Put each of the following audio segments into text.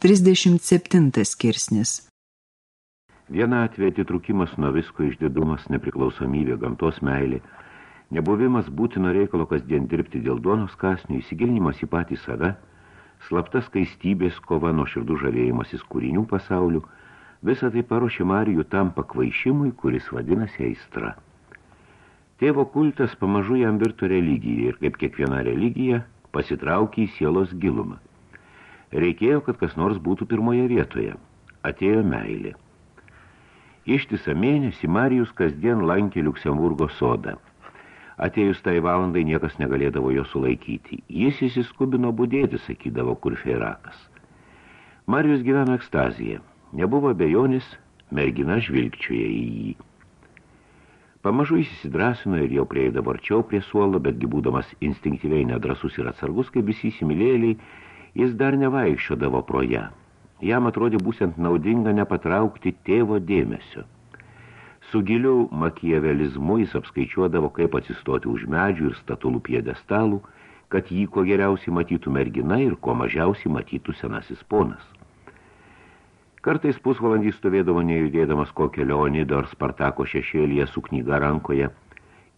37 skirsnis Vienatvė atitrukimas nuo visko išdidumas, nepriklausomybė, gamtos meilė, nebuvimas būtino reikalo kasdien dirbti dėl duonos kasnių, įsigilinimas į patį save, slaptas skaistybės kova nuo širdų žavėjimasis kūrinių pasaulių, visą tai paruošė Marijų tam pakvaišimui, kuris vadinasi aistra. Tėvo kultas pamažu jam virto religija ir kaip kiekviena religija pasitraukė į sielos gilumą. Reikėjo, kad kas nors būtų pirmoje vietoje. Atėjo meilė. Ištisą mėnesį Marijus kasdien lankė Liuksemburgo sodą. Atėjus tai valandai niekas negalėdavo jo sulaikyti. Jis įsiskubino budėti, sakydavo kurfeirakas. Marijus gyveno ekstaziją. Nebuvo bejonis, mergina žvilgčioje į jį. Pamažu jis įsidrasino ir jau prieidavo arčiau prie suolo, betgi būdamas instinktyviai nedrasus ir atsargus, kaip visi įsimylėliai, jis dar nevaikščiodavo pro ją. Jam atrodė būsent naudinga nepatraukti tėvo dėmesio. Su giliu makiavelizmu jis apskaičiuodavo, kaip atsistoti už medžių ir statulų piedestalų, kad jį ko geriausiai matytų mergina ir ko mažiausiai matytų senasis ponas. Kartais pusvalandį stovėdavo nejudėdamas kokio Leonido ar Spartako šešėlyje su knyga rankoje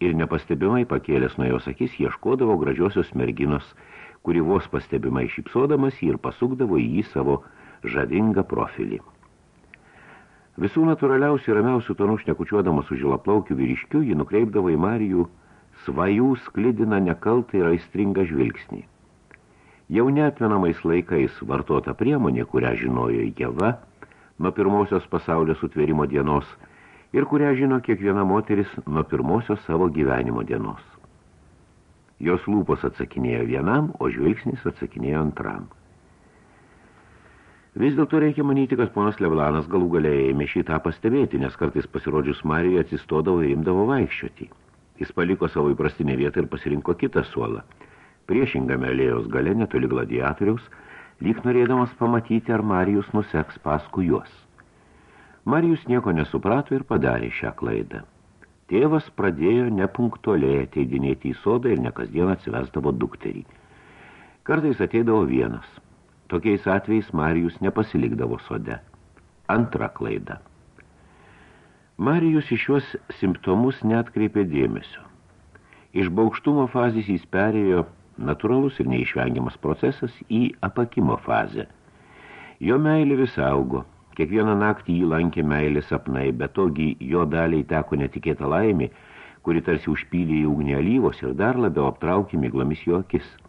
ir nepastebimai pakėlęs nuo jos akis ieškodavo gražiosios merginos, kuri vos pastebimai šipsodamas ir pasukdavo į jį savo žavingą profilį. Visų natūraliausių ir ramiausių tonų šnekučiuodamas su žilaplaukiu vyriškiu, ji nukreipdavo į Marijų svajų sklidina nekaltą ir aistringą žvilgsnį. Jau netmenamais laikais vartota priemonė, kurią žinojo Jeva, nuo pirmosios pasaulio sutvėrimo dienos ir kurią žino kiekviena moteris nuo pirmosios savo gyvenimo dienos. Jos lūpos atsakinėjo vienam, o žvilgsnis atsakinėjo antram. Vis dėlto reikia manyti, kad ponas Levlanas galų galėjai ėmė šitą pastebėti, nes kartais pasirodžius Marijai atsistodavo ir imdavo vaikščioti. Jis paliko savo įprastinę vietą ir pasirinko kitą suolą. Priešingame alėjos gale netoli gladiatoriaus, lyg norėdamas pamatyti, ar Marijus nuseks paskui juos. Marijus nieko nesuprato ir padarė šią klaidą. Tėvas pradėjo nepunktualiai ateidinėti į sodą ir nekasdien atsivesdavo dukterį. Kartais ateidavo vienas – Tokiais atvejais Marijus nepasilikdavo sode. Antra klaida. Marijus iš šios simptomus neatkreipė dėmesio. Iš baukštumo fazės jis perėjo natūralus ir neišvengiamas procesas į apakimo fazę. Jo meilė vis augo. Kiekvieną naktį jį lankė meilė sapnai, bet togi jo daliai teko netikėta laimė, kuri tarsi užpylė į ugnį alyvos ir dar labiau aptraukė miglomis jo akis –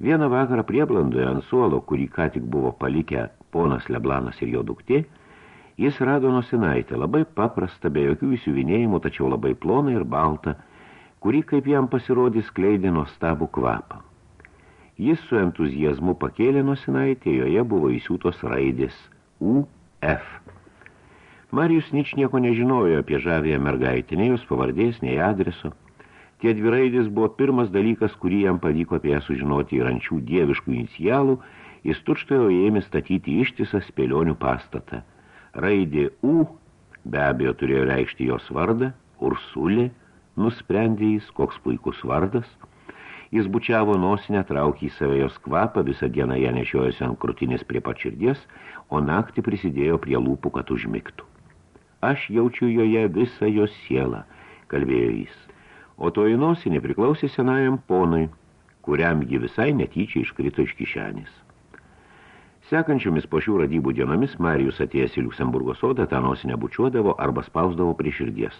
Vieną vakarą prieblandoje ant suolo, kurį ką tik buvo palikę ponas Leblanas ir jo duktė, jis rado nosinaitę, labai paprastą, be jokių įsiuvinėjimų, tačiau labai ploną ir baltą, kuri, kaip jam pasirodys, kleidė nuostabų kvapą. Jis su entuzijazmu pakėlė nosinaitę, joje buvo įsiūtos raidės UF. Marijus nič nieko nežinojo apie žavėją mergaitę, nei jos pavardės, nei adreso – Tie dviraidės buvo pirmas dalykas, kurį jam pavyko apie ją sužinoti ir ančių dieviškų inicialų, jis tučtojo ėmė statyti ištisą spėlionių pastatą. Raidė U be abejo turėjo reikšti jos vardą, Ursulė, nusprendė jis, koks puikus vardas. Jis bučiavo nosinę, traukė į save jos kvapą, visą dieną ją nešiojosi ant krūtinės prie pačirdies, o naktį prisidėjo prie lūpų, kad užmigtų. Aš jaučiu joje visą jos sielą, kalbėjo jis o toji nosinė priklausė senajam ponui, kuriam ji visai netyčia iškrito iš kišenės. Sekančiomis po šių radybų dienomis Marijus atėjęs į Liuksemburgo sodą tą nosinę bučiuodavo arba spausdavo prie širdies.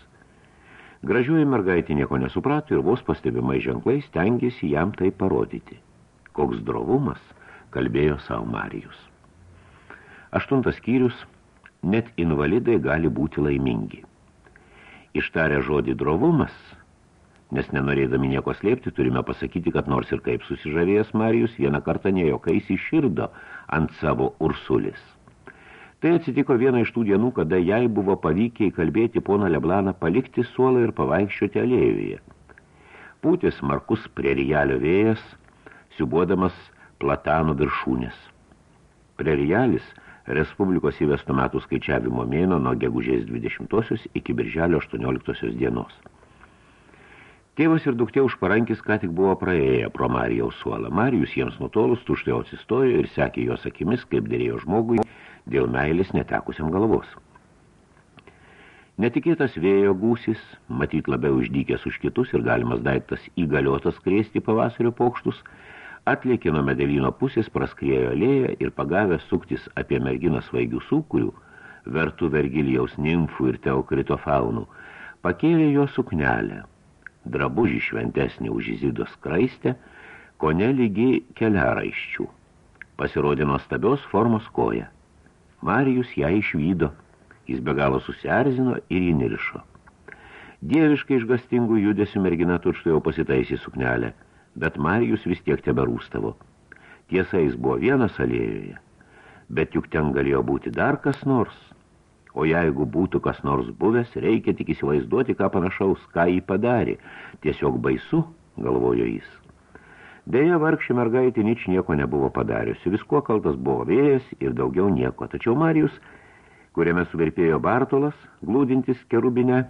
Gražiuoji mergaitė nieko nesuprato ir vos pastebimai ženklais stengiasi jam tai parodyti. Koks drovumas, kalbėjo savo Marijus. Aštuntas skyrius, net invalidai gali būti laimingi. Ištarę žodį drovumas – nes nenorėdami nieko slėpti, turime pasakyti, kad nors ir kaip susižavėjęs Marijus, vieną kartą nejokais iširdo ant savo ursulis. Tai atsitiko vieną iš tų dienų, kada jai buvo pavykę įkalbėti poną Leblaną palikti suolą ir pavaikščioti alėjoje. Pūtis markus prerijalio vėjas, siubuodamas platanų viršūnės. Prerijalis – Respublikos įvestų metų skaičiavimo mėno nuo gegužės 20 iki birželio 18 dienos. Tėvas ir duktė už parankis ką tik buvo praėję pro Marijaus suolą. Marijus jiems nutolus tuštėjo atsistojo ir sekė jos akimis, kaip dėrėjo žmogui, dėl meilės netekusiam galvos. Netikėtas vėjo gūsis, matyt labiau išdykęs už kitus ir galimas daiktas įgaliotas krėsti pavasario pokštus, atlėkė nuo medelino pusės, praskriejo alėją ir pagavęs suktis apie merginą svaigių sūkurių, vertų Vergilijaus nimfų ir teokrito faunų, pakėlė jo suknelę – drabužį šventesnį už Izidos kraistę, kone lygi keliaraiščių. Pasirodė nuostabios formos koja. Marijus ją išvydo, jis be galo susierzino ir jį nirišo. Dieviškai išgastingų judesių mergina tučto jau pasitaisė suknelę, bet Marijus vis tiek teberūstavo. Tiesa, jis buvo vienas alėjoje, bet juk ten galėjo būti dar kas nors – O jeigu būtų kas nors buvęs, reikia tik įsivaizduoti, ką panašaus, ką jį padarė. Tiesiog baisu, galvojo jis. Deja, vargšė mergaitė nič nieko nebuvo padariusi. Visko kaltas buvo vėjas ir daugiau nieko. Tačiau Marijus, kuriame suvirpėjo Bartolas, glūdintis kerubinę,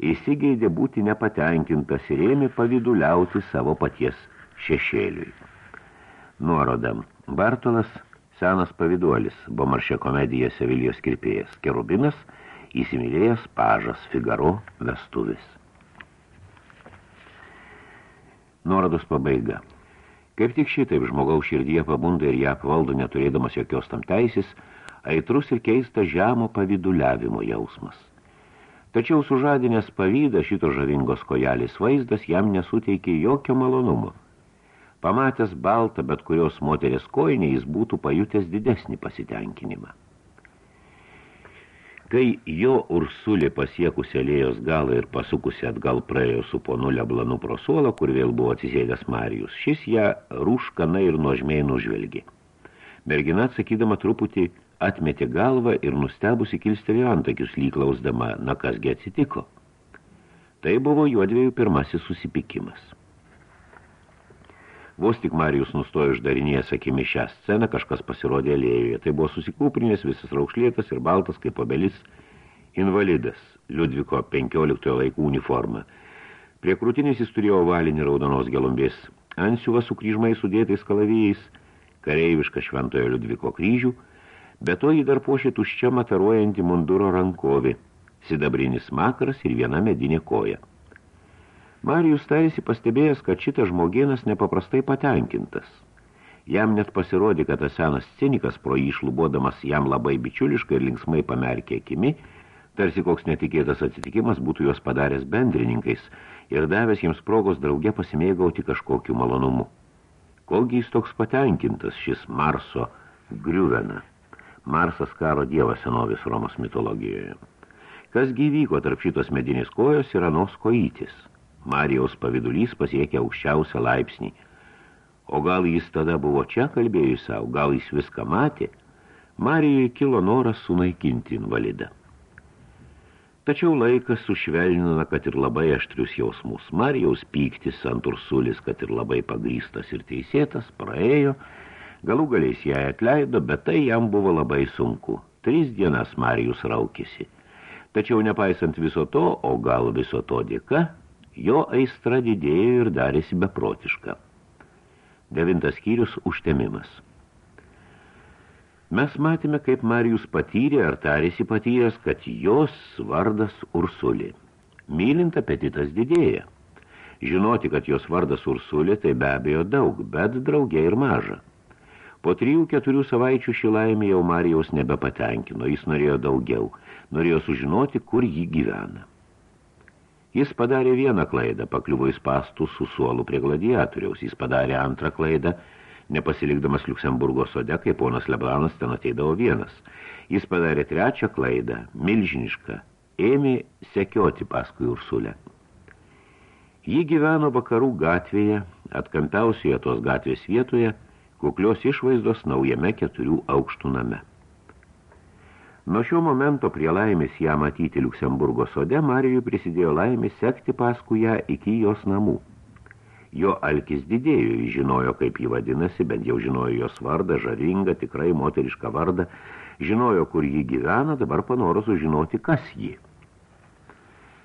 įsigeidė būti nepatenkintas ir ėmė paviduliauti savo paties šešėliui. Nuorodam. Bartolas – senas paviduolis, Bomaršė komedija Sevilijos kirpėjas, Kerubinas, įsimylėjęs pažas Figaro vestuvis. Nuorodos pabaiga. Kaip tik šitaip žmogaus širdyje pabunda ir ją apvaldo neturėdamas jokios tam teisės, aitrus ir keista žemo paviduliavimo jausmas. Tačiau sužadinės pavydą šito žavingos kojelės vaizdas jam nesuteikė jokio malonumo. Pamatęs baltą bet kurios moterės koinį, jis būtų pajutęs didesnį pasitenkinimą. Kai jo ursulė pasiekusi alėjos galą ir pasukusi atgal praėjo su ponu Leblanu pro suolą, kur vėl buvo atsisėdęs Marijus, šis ją rūškana ir nuožmiai nužvelgė. Mergina atsakydama truputį atmetė galvą ir nustebusi kilstelėjo antakius lyklausdama, na kasgi atsitiko. Tai buvo juodvėjų pirmasis susipikimas. Vos tik Marijus nustojo išdarinėjęs akimi šią sceną, kažkas pasirodė alėjoje. Tai buvo susikūprinės, visas raukšlėtas ir baltas kaip obelis invalidas, Liudviko 15 laikų uniforma. Prie krūtinės jis turėjo ovalinį raudonos gelumbės ansiuvą su kryžmai sudėtais kalavijais, kareivišką šventojo Liudviko kryžių, bet to jį dar pošė tuščia mataruojantį munduro rankovį, sidabrinis makaras ir viena medinė koja. Marijus tarėsi pastebėjęs, kad šitas žmogienas nepaprastai patenkintas. Jam net pasirodė, kad tas senas cinikas pro jį šlubodamas jam labai bičiuliškai ir linksmai pamerkė akimi, tarsi koks netikėtas atsitikimas būtų juos padaręs bendrininkais ir davęs jiems progos drauge pasimėgauti kažkokiu malonumu. Kolgi jis toks patenkintas, šis Marso griuvena. Marsas karo dievas senovės Romos mitologijoje. Kas gyvyko tarp šitos medinės kojos ir anos kojytis – Marijaus pavidulys pasiekė aukščiausią laipsnį. O gal jis tada buvo čia kalbėjus savo, gal jis viską matė? Marijai kilo noras sunaikinti invalidą. Tačiau laikas sušvelnina, kad ir labai aštrius jausmus. Marijaus pyktis ant ursulis, kad ir labai pagrystas ir teisėtas, praėjo. Galų galiais ją atleido, bet tai jam buvo labai sunku. Tris dienas Marijus raukėsi. Tačiau nepaisant viso to, o gal viso to dėka, jo aistra didėjo ir darėsi beprotiška. Devintas skyrius – užtemimas. Mes matėme, kaip Marijus patyrė ar tarėsi patyręs, kad jos vardas Ursulė. Mylint apetitas didėja. Žinoti, kad jos vardas Ursulė, tai be abejo daug, bet draugė ir maža. Po trijų, keturių savaičių šį laimį jau Marijaus nebepatenkino, jis norėjo daugiau, norėjo sužinoti, kur jį gyvena. Jis padarė vieną klaidą, pakliuvo į spastų su suolu prie gladiatoriaus. Jis padarė antrą klaidą, nepasilikdamas Liuksemburgo sode, kai ponas Leblanas ten ateidavo vienas. Jis padarė trečią klaidą, milžinišką, ėmė sekioti paskui Ursulę. Ji gyveno vakarų gatvėje, atkampiausioje tos gatvės vietoje, kuklios išvaizdos naujame keturių aukštų name. Nuo šio momento prie laimės ją matyti Liuksemburgo sode Marijui prisidėjo laimė sekti paskui ją iki jos namų. Jo alkis didėjo, jis žinojo, kaip jį vadinasi, bent jau žinojo jos vardą, žaringą, tikrai moterišką vardą, žinojo, kur jį gyvena, dabar panoro sužinoti, kas jį.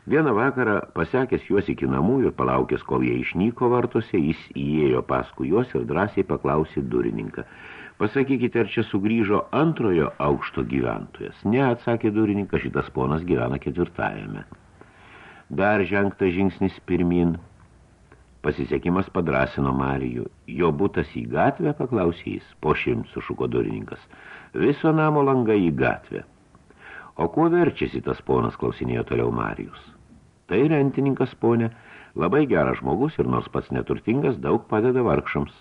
Vieną vakarą, pasekęs juos iki namų ir palaukęs, kol jie išnyko vartose, jis įėjo paskui juos ir drąsiai paklausė durininką. Pasakykite, ar čia sugrįžo antrojo aukšto gyventojas? Ne, atsakė durininkas, šitas ponas gyvena ketvirtajame. Dar žengtas žingsnis pirmin. Pasisekimas padrasino Marijų. Jo būtas į gatvę, paklausė jis. Po šimt sušuko durininkas. Viso namo langai į gatvę. O kuo verčiasi tas ponas, klausinėjo toliau Marijus. Tai rentininkas ponė, labai geras žmogus ir nors pats neturtingas, daug padeda vargšams.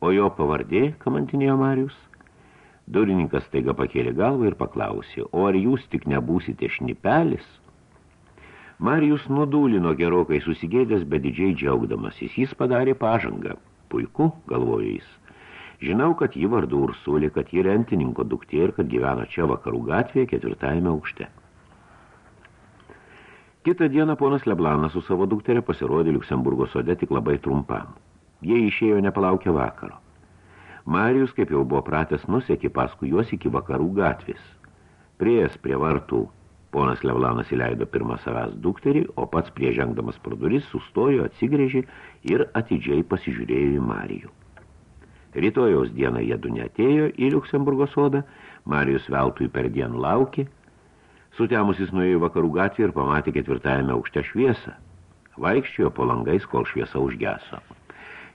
O jo pavardė, kamantinėjo Marius. Durininkas taiga pakėlė galvą ir paklausė, o ar jūs tik nebūsite šnipelis? Marijus nudūlino gerokai susigėdęs, bet didžiai džiaugdamasis. Jis padarė pažangą. Puiku, galvojo jis. Žinau, kad ji vardu Ursulė, kad ji rentininko duktė ir kad gyvena čia vakarų gatvėje ketvirtajame aukšte. Kitą dieną ponas Leblanas su savo dukterė pasirodė Liuksemburgo sode tik labai trumpam. Jie išėjo nepalaukę vakaro. Marijus, kaip jau buvo pratęs, nusekė paskui juos iki vakarų gatvės. Priejas prie vartų ponas Levlanas įleido pirmą savęs dukterį, o pats priežengdamas pro duris sustojo, atsigrėžė ir atidžiai pasižiūrėjo į Marijų. Rytojaus dieną jie du neatėjo į Liuksemburgo sodą, Marijus veltui per dieną laukė, sutemusis nuėjo į vakarų gatvę ir pamatė ketvirtajame aukšte šviesą. Vaikščiojo po langais, kol šviesa užgeso.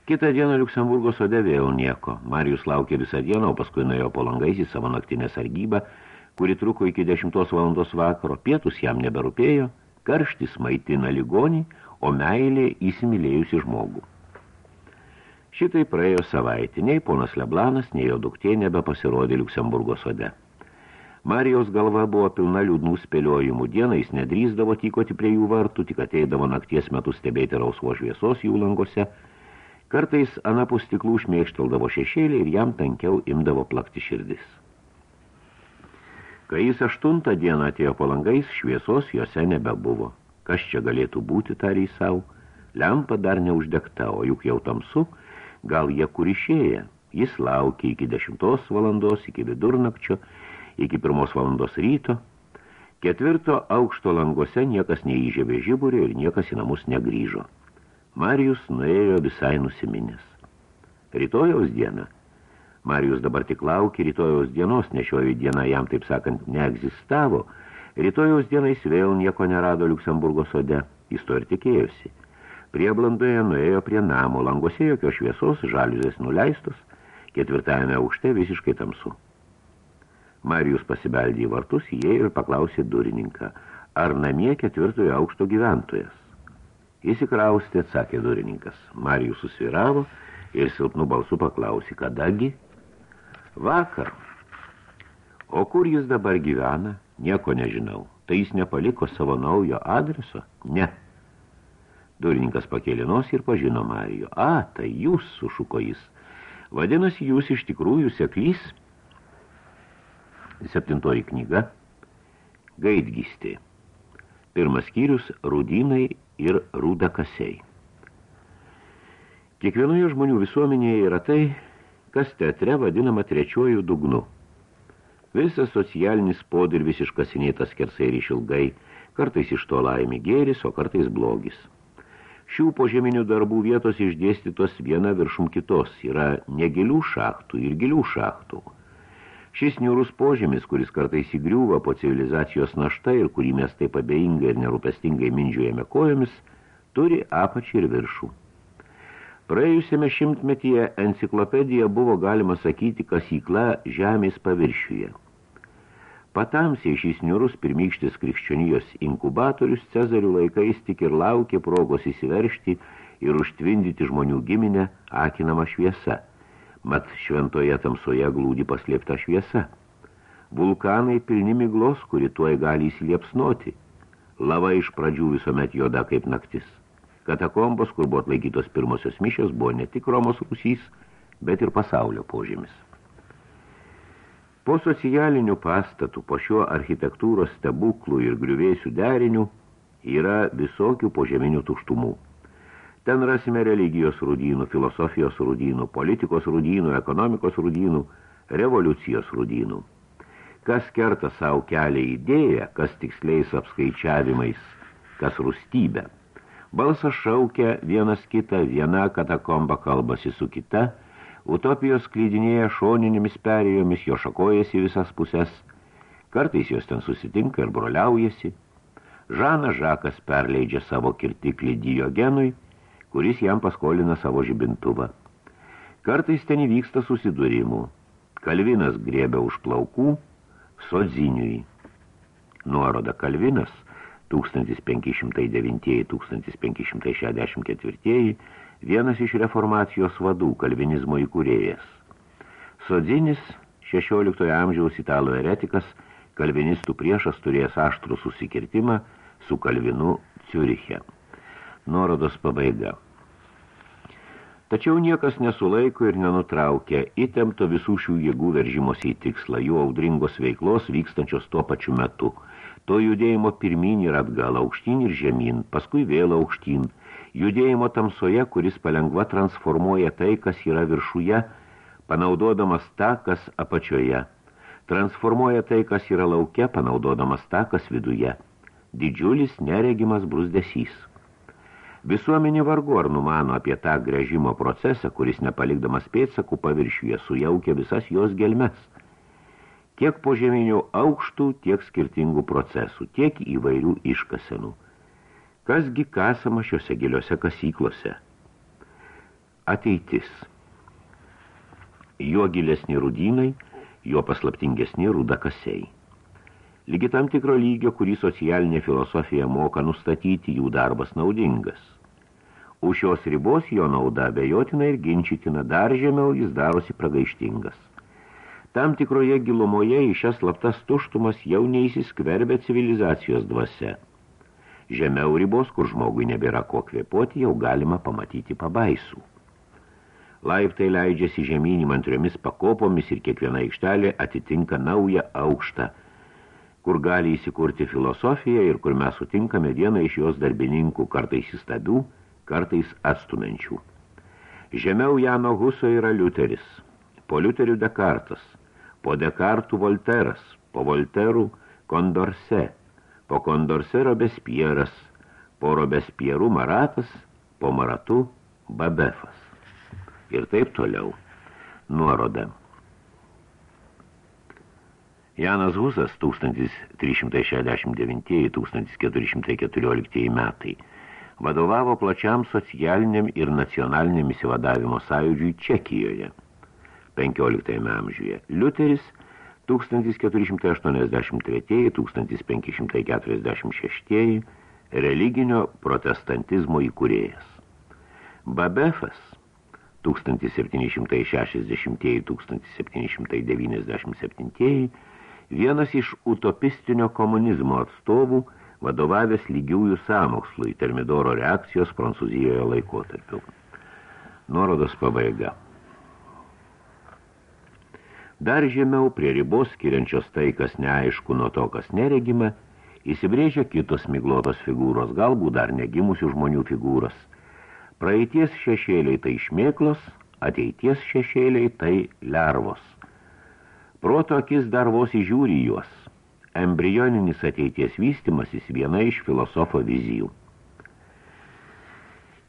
Kitą dieną Liuksemburgo sode vėl nieko. Marijus laukė visą dieną, o paskui nuėjo po langais į savo naktinę sargybą, kuri truko iki 10 valandos vakaro. Pietus jam neberūpėjo, karštis maitina ligonį, o meilė įsimylėjusi žmogų. Šitai praėjo savaitė, nei ponas Leblanas, nei jo duktė nebepasirodė Liuksemburgo sode. Marijos galva buvo pilna liūdnų spėliojimų. Dieną jis nedrįsdavo tykoti prie jų vartų, tik ateidavo nakties metu stebėti rausvo šviesos jų langose – Kartais anapus stiklų šmėkšteldavo šešėlį ir jam tankiau imdavo plakti širdis. Kai jis aštuntą dieną atėjo po langais, šviesos jose nebebuvo. Kas čia galėtų būti, tariai savo? Lempa dar neuždegta, o juk jau tamsu, gal jie kur išėję. Jis laukė iki dešimtos valandos, iki vidurnakčio, iki pirmos valandos ryto. Ketvirto aukšto langose niekas neįžėbė žiburį ir niekas į namus negrįžo. Marijus nuėjo visai nusiminęs. Rytojaus diena. Marijus dabar tik laukė rytojaus dienos, nešiojo diena jam, taip sakant, neegzistavo. Rytojaus diena jis vėl nieko nerado Liuksemburgo sode. Jis to ir tikėjosi. Prieblandoje nuėjo prie namo, langose jokios šviesos, žaliuzės nuleistos, ketvirtajame aukšte visiškai tamsu. Marijus pasibeldė į vartus, jie ir paklausė durininką, ar namie ketvirtojo aukšto gyventojas. Įsikraustė, atsakė durininkas. Marijus susviravo ir silpnų balsų paklausė, kadagi? Vakar. O kur jis dabar gyvena? Nieko nežinau. Tai jis nepaliko savo naujo adreso? Ne. Durininkas pakėlė nos ir pažino Marijų. A, tai jūs, sušuko jis. Vadinasi, jūs iš tikrųjų seklys. Septintoji knyga. Gaidgystė. Pirmas skyrius – rūdynai ir rūdakasiai. Kiekvienoje žmonių visuomenėje yra tai, kas teatre vadinama trečiuoju dugnu. Visas socialinis podirvis iškasinėtas kersai ir išilgai, kartais iš to laimi gėris, o kartais blogis. Šių požeminių darbų vietos išdėstytos viena viršum kitos, yra negilių šachtų ir gilių šachtų – Šis niūrus požemis, kuris kartais įgriūva po civilizacijos našta ir kurį mes taip abejingai ir nerūpestingai mindžiujame kojomis, turi apačį ir viršų. Praėjusiame šimtmetyje enciklopedija buvo galima sakyti kasykla žemės paviršiuje. Patamsiai šis niūrus pirmykštis krikščionijos inkubatorius Cezarių laikais tik ir laukė progos įsiveršti ir užtvindyti žmonių giminę akinamą šviesą – mat šventoje tamsoje glūdi paslėpta šviesa. Vulkanai pilni miglos, kuri tuoj gali įsiliepsnoti. Lava iš pradžių visuomet joda kaip naktis. Katakombos, kur buvo atlaikytos pirmosios mišios, buvo ne tik Romos Rusys, bet ir pasaulio požymis. Po socialinių pastatų, po šiuo architektūros stebuklų ir griuvėsių derinių yra visokių požeminių tuštumų. Ten rasime religijos rūdynų, filosofijos rūdynų, politikos rūdynų, ekonomikos rūdynų, revoliucijos rūdynų. Kas kerta savo kelią idėją, kas tiksliais apskaičiavimais kas rūstybė. Balsas šaukia vienas kitą, viena katakomba kalbasi su kita, utopijos klydinėja šoninėmis perėjomis, jo šakojasi visas pusės, kartais jos ten susitinka ir broliaujasi. Žanas Žakas perleidžia savo kirtiklį Diogenui, kuris jam paskolina savo žibintuvą. Kartais ten įvyksta susidūrimų. Kalvinas griebia už plaukų, Sodziniui. Nuoroda Kalvinas 1509-1564 vienas iš reformacijos vadų, kalvinizmo įkūrėjas. Sodzinis, 16 amžiaus italų eretikas, kalvinistų priešas turėjęs aštrų susikirtimą su Kalvinu Ciuriche. Nuorodos pabaiga. Tačiau niekas nesulaiko ir nenutraukia įtempto visų šių jėgų veržimosi į tikslą, jų audringos veiklos vykstančios tuo pačiu metu. To judėjimo pirmin ir atgal, aukštyn ir žemyn, paskui vėl aukštyn. Judėjimo tamsoje, kuris palengva transformuoja tai, kas yra viršuje, panaudodamas tą, kas apačioje. Transformuoja tai, kas yra lauke, panaudodamas tą, kas viduje. Didžiulis neregimas brusdesys. Visuomenė vargu ar numano apie tą grėžimo procesą, kuris nepalikdamas pėdsakų paviršiuje sujaukia visas jos gelmes. Tiek požeminių aukštų, tiek skirtingų procesų, tiek įvairių iškasenų. Kasgi kasama šiuose giliuose kasyklose? Ateitis. Jo gilesni rudynai, jo paslaptingesni rudakasiai. Lygi tam tikro lygio, kurį socialinė filosofija moka nustatyti, jų darbas naudingas – Už šios ribos jo nauda abejotina ir ginčytina, dar žemiau jis darosi pragaištingas. Tam tikroje gilumoje į šias slaptas tuštumas jau neįsiskverbia civilizacijos dvasia. Žemiau ribos, kur žmogui nebėra ko kvėpuoti, jau galima pamatyti pabaisų. Laiptai leidžiasi žemynį antriomis pakopomis ir kiekviena aikštelė atitinka naują aukštą, kur gali įsikurti filosofija ir kur mes sutinkame vieną iš jos darbininkų kartais įstabių, kartais atstumenčių. Žemiau Jano Huso yra Liuteris, po Liuterių Dekartas, po Dekartų Volteras, po Volterų Kondorse, po Kondorse Robespieras, po Robespierų Maratas, po Maratų Babefas. Ir taip toliau. Nuoroda. Janas Husas 1369-1414 metai vadovavo plačiam socialiniam ir nacionaliniam įsivadavimo sąjūdžiui Čekijoje 15 amžiuje. Liuteris 1483-1546 religinio protestantizmo įkūrėjas. Babefas 1760-1797 vienas iš utopistinio komunizmo atstovų – vadovavęs lygiųjų sąmokslui termidoro reakcijos Prancūzijoje laikotarpiu. Nuorodos pabaiga. Dar žemiau prie ribos skiriančios tai, kas neaišku nuo to, kas neregima, įsibrėžia kitos miglotos figūros, galbūt dar negimusių žmonių figūros. Praeities šešėliai tai šmėklos, ateities šešėliai tai lervos. Proto akis dar vos įžiūri juos – embrioninis ateities vystimasis viena iš filosofo vizijų.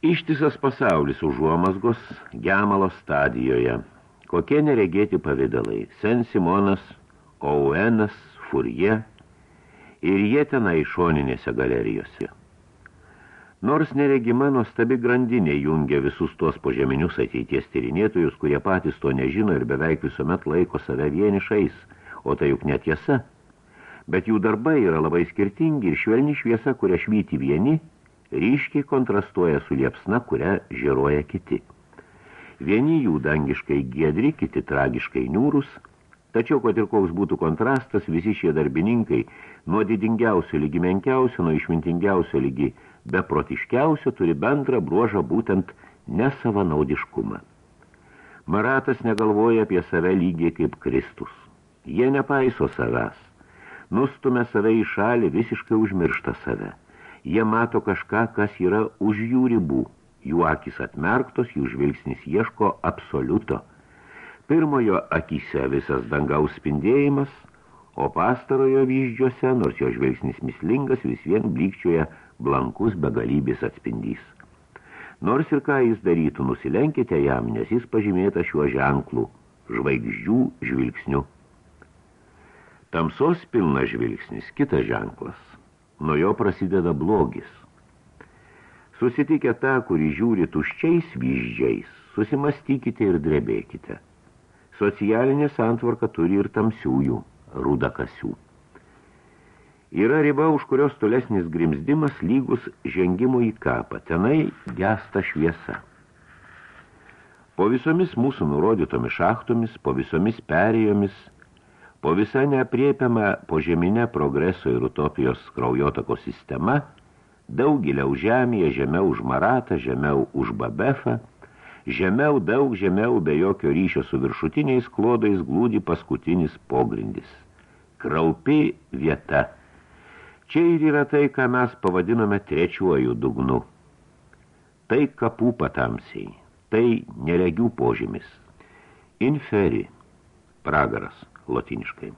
Ištisas pasaulis užuomasgos gemalo stadijoje. Kokie neregėti pavidalai – Sen Simonas, Ouenas, Furie ir jie tenai šoninėse galerijose. Nors neregima nuostabi grandinė jungia visus tuos požeminius ateities tyrinėtojus, kurie patys to nežino ir beveik visuomet laiko save vienišais, o tai juk netiesa – bet jų darbai yra labai skirtingi ir švelni šviesa, kurią švyti vieni, ryškiai kontrastuoja su liepsna, kurią žiūroja kiti. Vieni jų dangiškai giedri, kiti tragiškai niūrus, tačiau, kad ir koks būtų kontrastas, visi šie darbininkai, nuo didingiausio lygi menkiausio, nuo išmintingiausio lygi beprotiškiausio, turi bendrą bruožą būtent nesavanaudiškumą. Maratas negalvoja apie save lygiai kaip Kristus. Jie nepaiso savęs nustumia save į šalį, visiškai užmiršta save. Jie mato kažką, kas yra už jų ribų. Jų akis atmerktos, jų žvilgsnis ieško absoliuto. Pirmojo akise visas dangaus spindėjimas, o pastarojo vyždžiuose, nors jo žvilgsnis mislingas, vis vien blykčioje blankus begalybės atspindys. Nors ir ką jis darytų, nusilenkite jam, nes jis pažymėta šiuo ženklu, žvaigždžių žvilgsniu. Tamsos pilnas žvilgsnis, kitas ženklas. Nuo jo prasideda blogis. Susitikę tą, kurį žiūri tuščiais vyždžiais, susimastykite ir drebėkite. Socialinė santvarka turi ir tamsiųjų, rudakasių. Yra riba, už kurios tolesnis grimzdimas lygus žengimo į kapą. Tenai gesta šviesa. Po visomis mūsų nurodytomis šachtomis, po visomis perėjomis, po visą neapriepiamą požeminę progreso ir utopijos kraujotako sistema, daug giliau žemėje, žemiau už Maratą, žemiau už Babefą, žemiau, daug žemiau, be jokio ryšio su viršutiniais klodais glūdi paskutinis pogrindis. Kraupi vieta – Čia ir yra tai, ką mes pavadinome trečiuoju dugnu. Tai kapų patamsiai, tai neregių požymis. Inferi, pragaras, lotiniškai.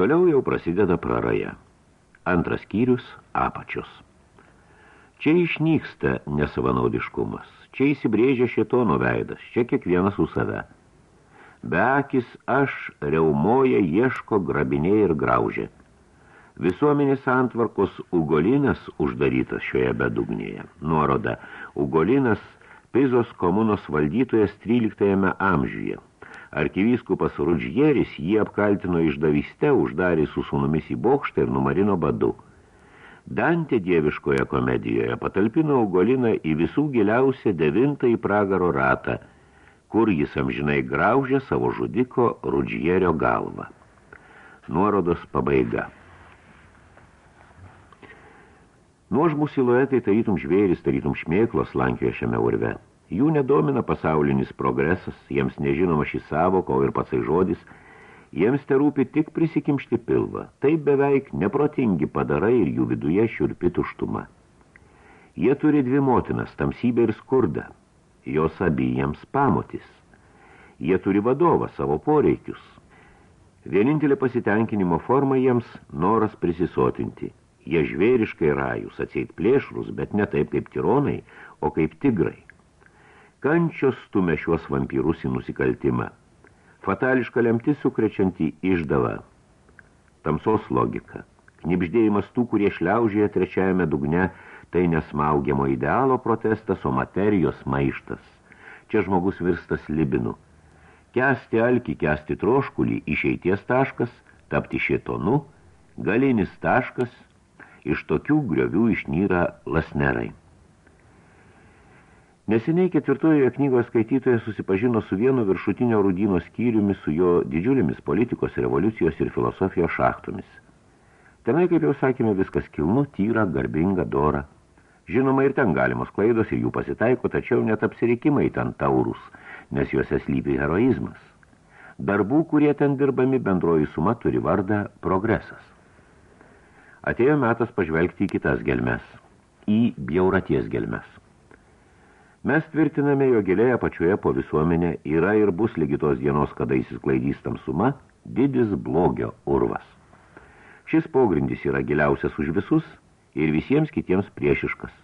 Toliau jau prasideda praraja. Antras skyrius – apačios. Čia išnyksta nesavanaudiškumas, čia įsibrėžia šetono veidas, čia kiekvienas su save. Be akis aš reumoja, ieško, grabinėja ir graužia – Visuomenės antvarkos Ugolinas uždarytas šioje bedugnėje. Nuoroda. Ugolinas Pizos komunos valdytojas 13 amžiuje. Arkivyskupas Rudžieris jį apkaltino išdavyste, uždarė su sunumis į bokštą ir numarino badu. Dantė dieviškoje komedijoje patalpino Ugoliną į visų giliausią devintąjį pragaro ratą, kur jis amžinai graužė savo žudiko Rudžierio galvą. Nuorodos pabaiga. Nuožmų siluetai tarytum žvėris, tarytum šmėklos lankioja šiame urve. Jų nedomina pasaulinis progresas, jiems nežinoma šį savoko ir patsai žodis, jiems te rūpi tik prisikimšti pilvą. Tai beveik neprotingi padarai ir jų viduje šiurpi tuštuma. Jie turi dvi motinas, tamsybę ir skurdą. Jos abi jiems pamotis. Jie turi vadovą, savo poreikius. Vienintelė pasitenkinimo forma jiems noras prisisotinti – Jie žvėriškai rajus, atseit plėšrus, bet ne taip kaip tironai, o kaip tigrai. Kančios stumia šiuos vampyrus į nusikaltimą. Fatališka lemtis sukrečianti išdava. Tamsos logika. Knipždėjimas tų, kurie šliaužėja trečiajame dugne, tai nesmaugiamo idealo protestas, o materijos maištas. Čia žmogus virstas libinu. Kesti alkį, kesti troškulį, išeities taškas, tapti šėtonu, galinis taškas – iš tokių griovių išnyra lasnerai. Neseniai ketvirtojoje knygos skaitytoje susipažino su vienu viršutinio rudino skyriumi su jo didžiulėmis politikos, revoliucijos ir filosofijos šachtomis. Tenai, kaip jau sakėme, viskas kilnu, tyra, garbinga, dora. Žinoma, ir ten galimos klaidos ir jų pasitaiko, tačiau net apsirikimai ten taurus, nes juose slypi heroizmas. Darbų, kurie ten dirbami, bendroji suma turi vardą progresas. Atėjo metas pažvelgti į kitas gelmes, į bjauraties gelmes. Mes tvirtiname, jo gilėje pačioje po visuomenė yra ir bus lygi tos dienos, kada įsisklaidys tamsuma, didis blogio urvas. Šis pogrindis yra giliausias už visus ir visiems kitiems priešiškas.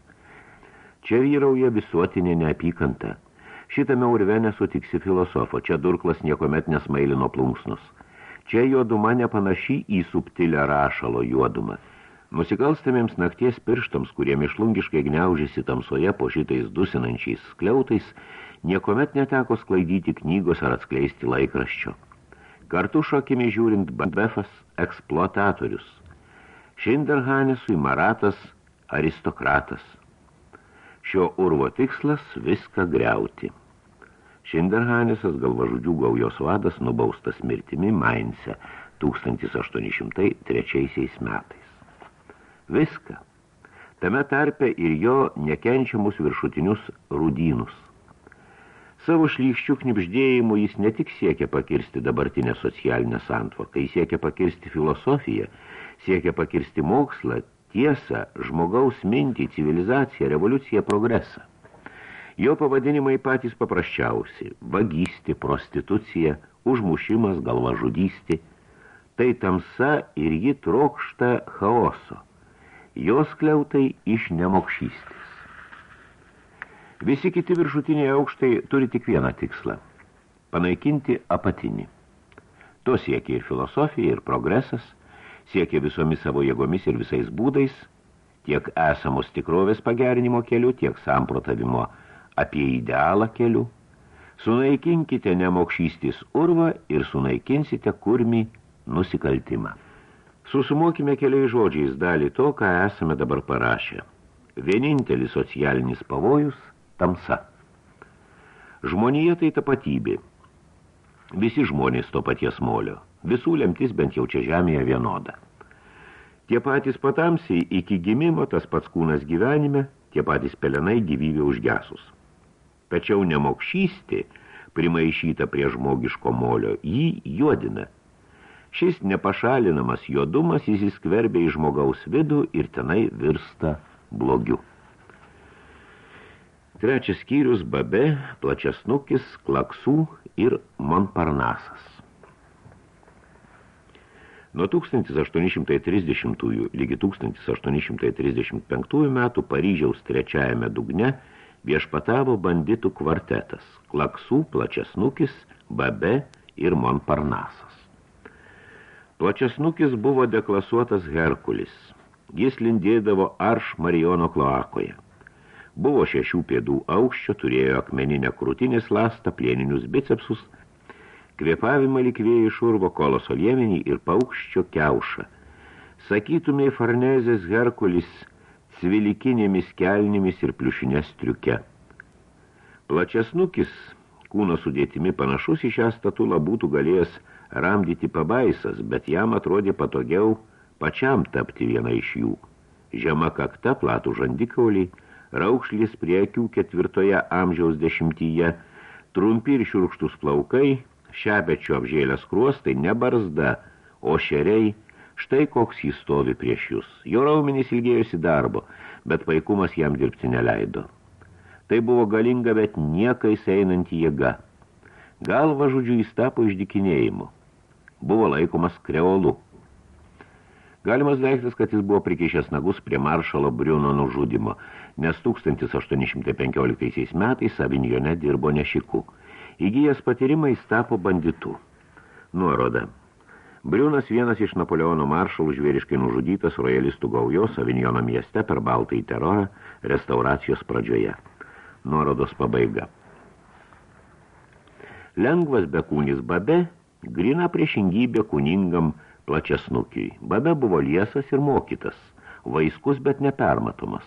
Čia vyrauja visuotinė neapykanta. Šitame urve nesutiksi filosofo, čia durklas niekomet nesmailino plunksnus. Čia juoduma nepanaši į subtilę rašalo juodumą. Nusikalstamiems nakties pirštams, kurie mišlungiškai gniaužėsi tamsoje po šitais dusinančiais skliautais, niekomet neteko sklaidyti knygos ar atskleisti laikraščio. Kartu šokimi žiūrint Befas eksploatatorius. Šinderhanesui Maratas aristokratas. Šio urvo tikslas viską greuti. Šinderhanesas galvažudžių gaujos vadas nubaustas mirtimi Mainse 1803 metais viską. Tame tarpe ir jo nekenčiamus viršutinius rūdynus. Savo šlykščių knipždėjimu jis ne tik siekia pakirsti dabartinę socialinę santvarką, jis siekia pakirsti filosofiją, siekia pakirsti mokslą, tiesą, žmogaus mintį, civilizaciją, revoliuciją, progresą. Jo pavadinimai patys paprasčiausi – vagysti, prostitucija, užmušimas, galvažudysti. Tai tamsa ir ji trokšta chaoso – jos kliautai iš nemokšystės. Visi kiti viršutiniai aukštai turi tik vieną tikslą – panaikinti apatinį. To siekia ir filosofija, ir progresas, siekia visomis savo jėgomis ir visais būdais, tiek esamos tikrovės pagerinimo keliu, tiek samprotavimo apie idealą keliu. Sunaikinkite nemokšystys urvą ir sunaikinsite kurmį nusikaltimą. Susumokime keliais žodžiais dalį to, ką esame dabar parašę. Vienintelis socialinis pavojus – tamsa. Žmonija tai tapatybė. Visi žmonės to paties molio. Visų lemtis bent jau čia žemėje vienoda. Tie patys patamsiai iki gimimo tas pats kūnas gyvenime, tie patys pelenai gyvybė užgesus. Tačiau nemokšystė, primaišyta prie žmogiško molio, jį juodina – Šis nepašalinamas juodumas įsiskverbia į žmogaus vidų ir tenai virsta blogiu. Trečias skyrius – Babe, Plačiasnukis, Klaksų ir Monparnasas. Nuo 1830 lygi 1835 metų Paryžiaus trečiajame dugne viešpatavo banditų kvartetas – Klaksų, Plačiasnukis, Babe ir Monparnasas. Plačiasnukis buvo deklasuotas Herkulis. Jis lindėdavo arš Marijono kloakoje. Buvo šešių pėdų aukščio, turėjo akmeninę krūtinės lastą, plieninius bicepsus, kvėpavimą likvėjai šurvo koloso liemenį ir paukščio kiaušą. Sakytumai Farnezės Herkulis cvilikinėmis kelnimis ir pliušinės triuke. Plačiasnukis, kūno sudėtimi panašus į šią statulą būtų galėjęs ramdyti pabaisas, bet jam atrodė patogiau pačiam tapti viena iš jų. Žema kakta, platų žandikauliai, raukšlis prie akių ketvirtoje amžiaus dešimtyje, trumpi ir šiurkštus plaukai, šepečio apžėlės kruostai, ne barzda, o šeriai, štai koks jis stovi prieš jūs. Jo raumenys ilgėjosi darbo, bet paikumas jam dirbti neleido. Tai buvo galinga, bet niekais einanti jėga. Galva žodžiu jis tapo išdikinėjimu buvo laikomas kreolu. Galimas daiktas, kad jis buvo prikišęs nagus prie maršalo Briuno nužudimo, nes 1815 metais Savinjone dirbo nešiku. Įgyjęs patyrimą jis tapo banditu. Nuoroda. Briunas vienas iš Napoleono maršalų žvėriškai nužudytas rojalistų gaujos Savinjono mieste per baltąjį terorą restauracijos pradžioje. Nuorodos pabaiga. Lengvas bekūnis babe Grina priešingybė kuningam plačiasnukiui. Babe buvo liesas ir mokytas, vaiskus, bet nepermatomas.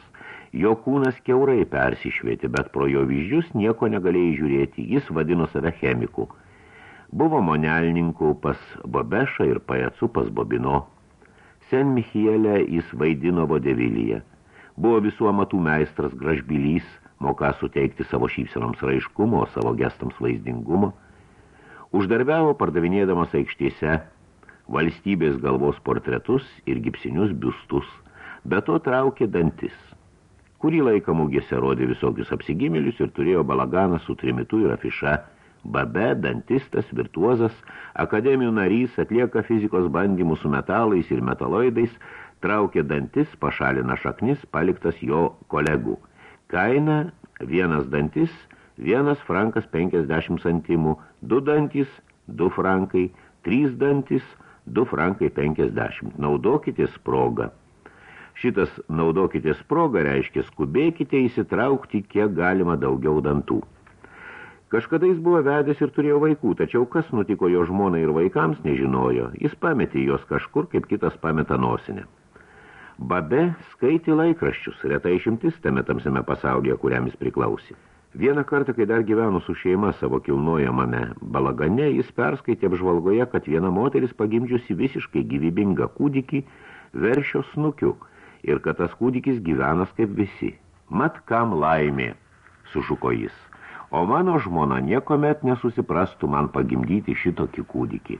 Jo kūnas keurai persišvieti, bet pro jo vyzdžius nieko negalėjai žiūrėti, jis vadino save chemiku. Buvo monelininkų pas Bobešą ir pajacu pas Bobino. Sen Michielę jis vaidino vodevilyje. Buvo visų amatų meistras gražbylys, moka suteikti savo šypsenoms raiškumo, savo gestams vaizdingumo – Uždarbiavo pardavinėdamas aikštėse valstybės galvos portretus ir gipsinius biustus, be to traukė dantis. Kurį laiką mūgėse rodė visokius apsigimėlius ir turėjo balaganą su trimitu ir afiša. Babe, dantistas, virtuozas, akademijų narys atlieka fizikos bandymus su metalais ir metaloidais, traukė dantis, pašalina šaknis, paliktas jo kolegų. Kaina vienas dantis – vienas frankas 50 santimų, du dantys, du frankai, trys dantys, du frankai 50. Naudokitės progą. Šitas naudokitės progą reiškia skubėkite įsitraukti kiek galima daugiau dantų. Kažkada jis buvo vedęs ir turėjo vaikų, tačiau kas nutiko jo žmonai ir vaikams nežinojo. Jis pametė jos kažkur, kaip kitas pameta nosinę. Babe skaitė laikraščius, retai išimtis tame tamsiame pasaulyje, kuriam jis priklausė. Vieną kartą, kai dar gyveno su šeima savo kilnojamame balagane, jis perskaitė apžvalgoje, kad viena moteris pagimdžiusi visiškai gyvybingą kūdikį veršio snukiu ir kad tas kūdikis gyvenas kaip visi. Mat kam laimė, sušuko jis, o mano žmona niekomet nesusiprastų man pagimdyti šitokį kūdikį.